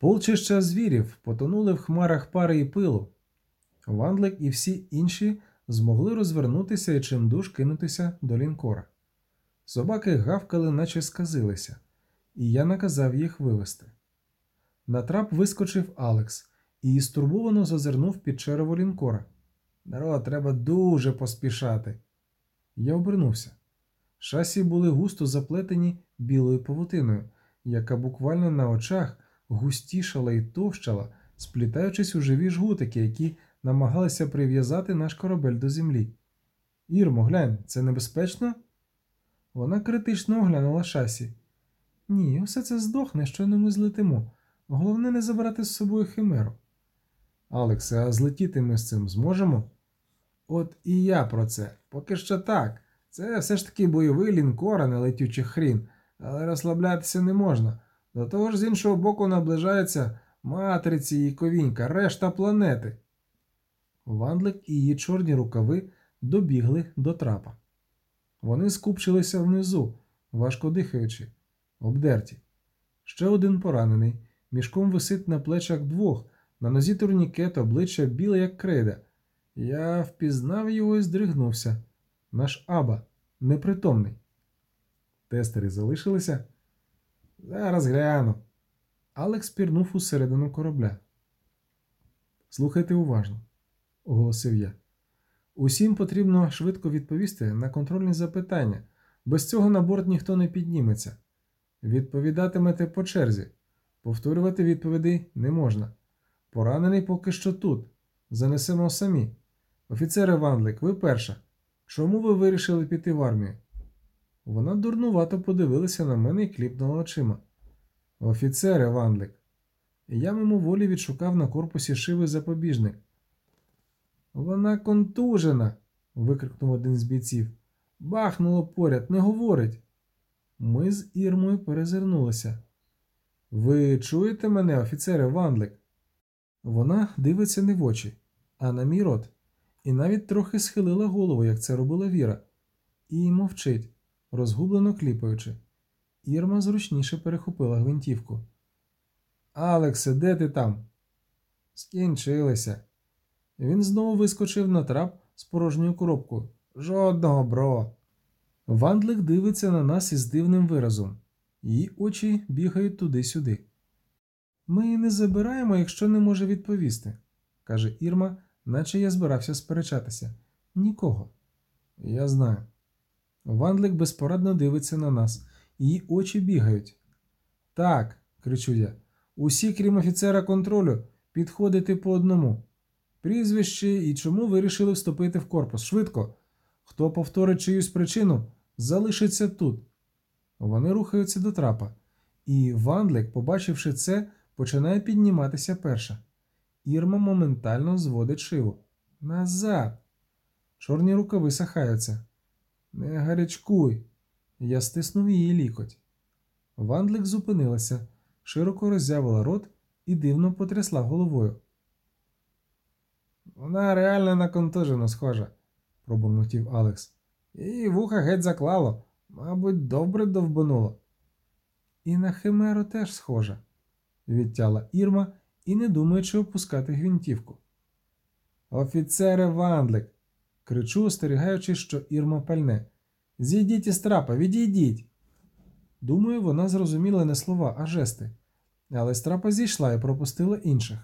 Полчища звірів потонули в хмарах пари і пилу. Вандлик і всі інші змогли розвернутися і чимдуж кинутися до лінкора. Собаки гавкали, наче сказилися, і я наказав їх вивести. На трап вискочив Алекс і стурбовано зазирнув під черево лінкора. Народ, треба дуже поспішати. Я обернувся. Шасі були густо заплетені білою павутиною, яка буквально на очах густішала і товщала, сплітаючись у живі жгутики, які намагалися прив'язати наш корабель до землі. Ірмо, глянь, це небезпечно? Вона критично оглянула шасі. Ні, усе це здохне, щойно ми злетимо. Головне не забрати з собою химеру. Алексе, а злетіти ми з цим зможемо? От і я про це. Поки що так. Це все ж таки бойовий лінкор, а не летючий хрін, але розслаблятися не можна. До того ж, з іншого боку, наближаються матриці і ковінька, решта планети. Вандлик і її чорні рукави добігли до трапа. Вони скупчилися внизу, важко дихаючи, обдерті. Ще один поранений, мішком висить на плечах двох, на нозі турнікет, обличчя біле, як крейда. Я впізнав його і здригнувся. Наш Аба, непритомний. Тестери залишилися? Зараз гляну. Алекс пірнув усередину корабля. Слухайте уважно, оголосив я. Усім потрібно швидко відповісти на контрольні запитання. Без цього на борт ніхто не підніметься. Відповідатимете по черзі. Повторювати відповіді не можна. Поранений поки що тут. Занесемо самі. Офіцере Вандлик, ви перша. Чому ви вирішили піти в армію? Вона дурнувато подивилася на мене і кліпнула очима. Офіцере Вандлик. Я мимоволі відшукав на корпусі шиви запобіжник. Вона контужена. викрикнув один з бійців. Бахнуло поряд, не говорить. Ми з Ірмою перезирнулися. Ви чуєте мене, офіцере Вандлик? Вона дивиться не в очі, а на мій рот, і навіть трохи схилила голову, як це робила Віра, і мовчить, розгублено кліпаючи. Ірма зручніше перехопила гвинтівку. Алексе, де ти там? Скінчилися. Він знову вискочив на трап з порожньою коробкою. Жодного, бро. Вандлик дивиться на нас із дивним виразом. Її очі бігають туди-сюди. Ми не забираємо, якщо не може відповісти, каже Ірма, наче я збирався сперечатися. Нікого. Я знаю. Вандлик безпорадно дивиться на нас, її очі бігають. Так, кричу я. Усі, крім офіцера контролю, підходити по одному. Прізвище і чому вирішили вступити в корпус? Швидко. Хто повторить чиюсь причину, залишиться тут. Вони рухаються до трапа, і Вандлик, побачивши це, починає підніматися перша. Ірма моментально зводить шиву. Назад. Чорні рукави сахаються. Не гарячкуй. Я стиснув її лікоть. Вандлик зупинилася, широко роззявила рот і дивно потрясла головою. Вона реально на контужену схожа, пробурмотів Алекс. Її вуха геть заклало, мабуть, добре довбануло. І на Химеру теж схожа, відтяла Ірма і не думаючи опускати гвинтівку. Офіцере Вандлик. Кричу, остерігаючи, що Ірма пальне. Зійдіть із трапа, відійдіть. Думаю, вона зрозуміла не слова, а жести, але з трапа зійшла і пропустила інших.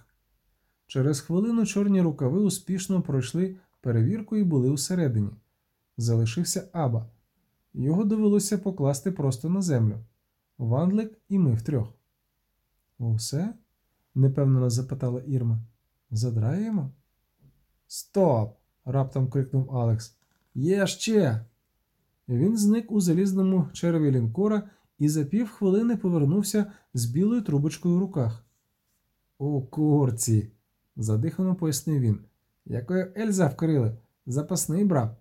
Через хвилину чорні рукави успішно пройшли перевірку і були усередині. Залишився Аба. Його довелося покласти просто на землю. Вандлик і ми втрьох. Усе? непевнено запитала Ірма. Задраємо? Стоп! Раптом крикнув Алекс. Є ще. Він зник у залізному черві лінкора і за півхвилини повернувся з білою трубочкою в руках. У курці, задихано пояснив він. Якою Ельза вкрили? Запасний брав.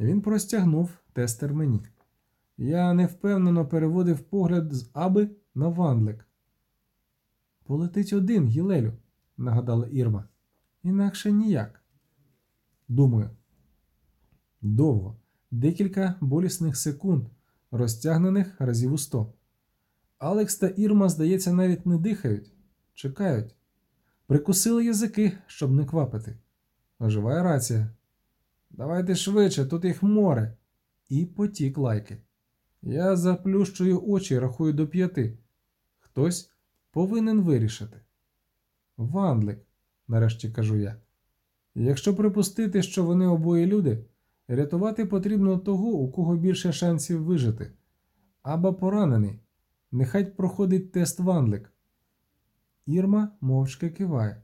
Він простягнув тестер мені. Я невпевнено переводив погляд з Аби на Вандлик. Полетить один, Гілелю, нагадала Ірма. Інакше ніяк. Думаю. Довго, декілька болісних секунд, розтягнених разів у сто. Алекс та Ірма, здається, навіть не дихають. Чекають. Прикусили язики, щоб не квапити. Оживає рація. Давайте швидше, тут їх море. І потік лайки. Я заплющую очі рахую до п'яти. Хтось повинен вирішити. Вандлик, нарешті кажу я. Якщо припустити, що вони обоє люди, рятувати потрібно того, у кого більше шансів вижити. Або поранений. Нехай проходить тест Вандлик. Ірма мовчки киває.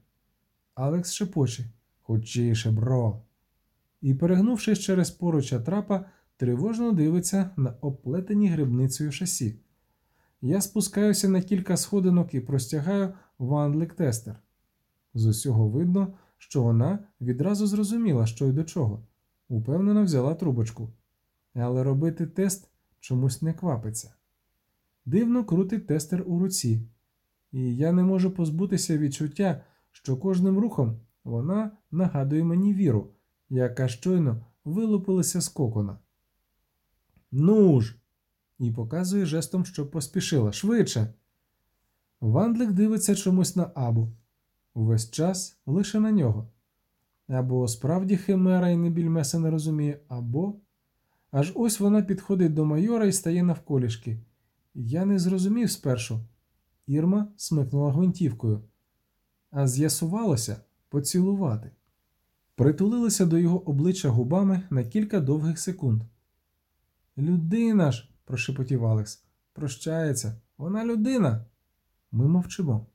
Алекс шепоче. Хочіше, бро. І, перегнувшись через поруча трапа, тривожно дивиться на оплетені грибницею шасі. Я спускаюся на кілька сходинок і простягаю вандлик тестер. З усього видно, що вона відразу зрозуміла, що й до чого. Упевнено взяла трубочку. Але робити тест чомусь не квапиться. Дивно крутить тестер у руці, і я не можу позбутися відчуття, що кожним рухом вона нагадує мені віру, яка щойно вилупилася з кокона. Ну ж! і показує жестом, щоб поспішила. Швидше. Вандлик дивиться чомусь на Абу. Увесь час лише на нього. Або справді химера і небільмеса не розуміє, або. Аж ось вона підходить до майора і стає навколішки. Я не зрозумів спершу. Ірма смикнула гвинтівкою, а з'ясувалося поцілувати. Притулилися до його обличчя губами на кілька довгих секунд. Людина ж, прошепотів Алекс, прощається. Вона людина. Ми мовчимо.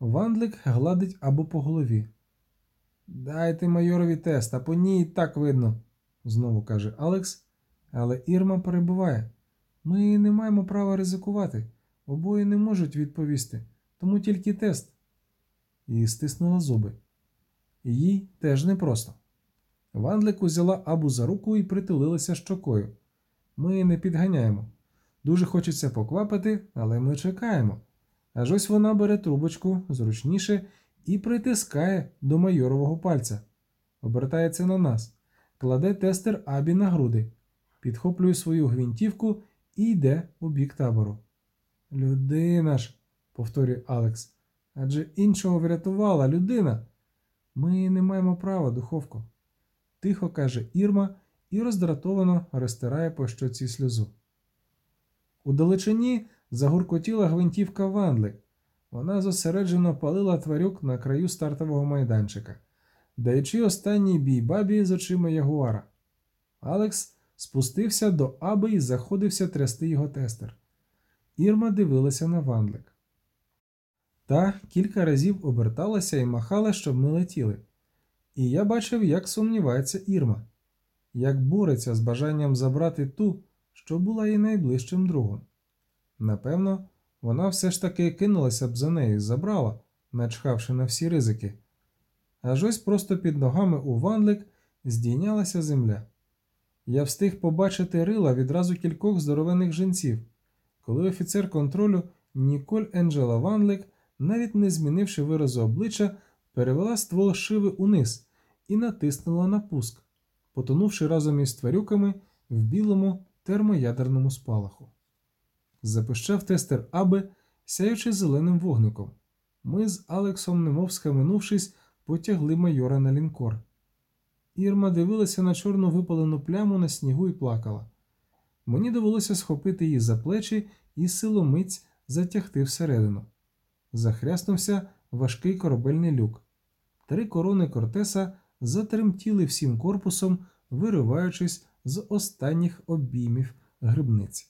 Вандлик гладить або по голові. Дайте майорові тест, а по ній так видно, знову каже Алекс, але Ірма перебуває. Ми не маємо права ризикувати. Обоє не можуть відповісти, тому тільки тест. І стиснула зуби. Їй теж непросто. Вандлик узяла Абу за руку і притулилася щокою. Ми не підганяємо. Дуже хочеться поквапити, але ми чекаємо. Аж ось вона бере трубочку зручніше і притискає до майорового пальця. Обертається на нас, кладе тестер Абі на груди, підхоплює свою гвинтівку і йде у бік табору. Людина ж, повторює Алекс, адже іншого врятувала людина. Ми не маємо права, духовко. Тихо каже Ірма і роздратовано розтирає по щоці сльозу. У далечині загуркотіла гвинтівка Вандлик. Вона зосереджено палила тварюк на краю стартового майданчика, даючи останній бій бабі з очима ягуара. Алекс спустився до Аби і заходився трясти його тестер. Ірма дивилася на Вандлик. Та кілька разів оберталася і махала, щоб ми летіли. І я бачив, як сумнівається Ірма, як бореться з бажанням забрати ту, що була їй найближчим другом. Напевно, вона все ж таки кинулася б за нею і забрала, начхавши на всі ризики. Аж ось просто під ногами у ванлик здійнялася земля. Я встиг побачити рила відразу кількох здоровених жінців, коли офіцер контролю Ніколь Енджела Ванлик, навіть не змінивши виразу обличчя, перевела ствол шиви униз і натиснула на пуск, потонувши разом із тварюками в білому термоядерному спалаху. Запищав тестер Аби, сяючи зеленим вогником. Ми з Алексом, немов схаменувшись, потягли майора на лінкор. Ірма дивилася на чорну випалену пляму на снігу і плакала. Мені довелося схопити її за плечі і силомиць затягти всередину. Захряснувся важкий корабельний люк. Три корони Кортеса затремтіли всім корпусом, вириваючись з останніх обіймів грибниці.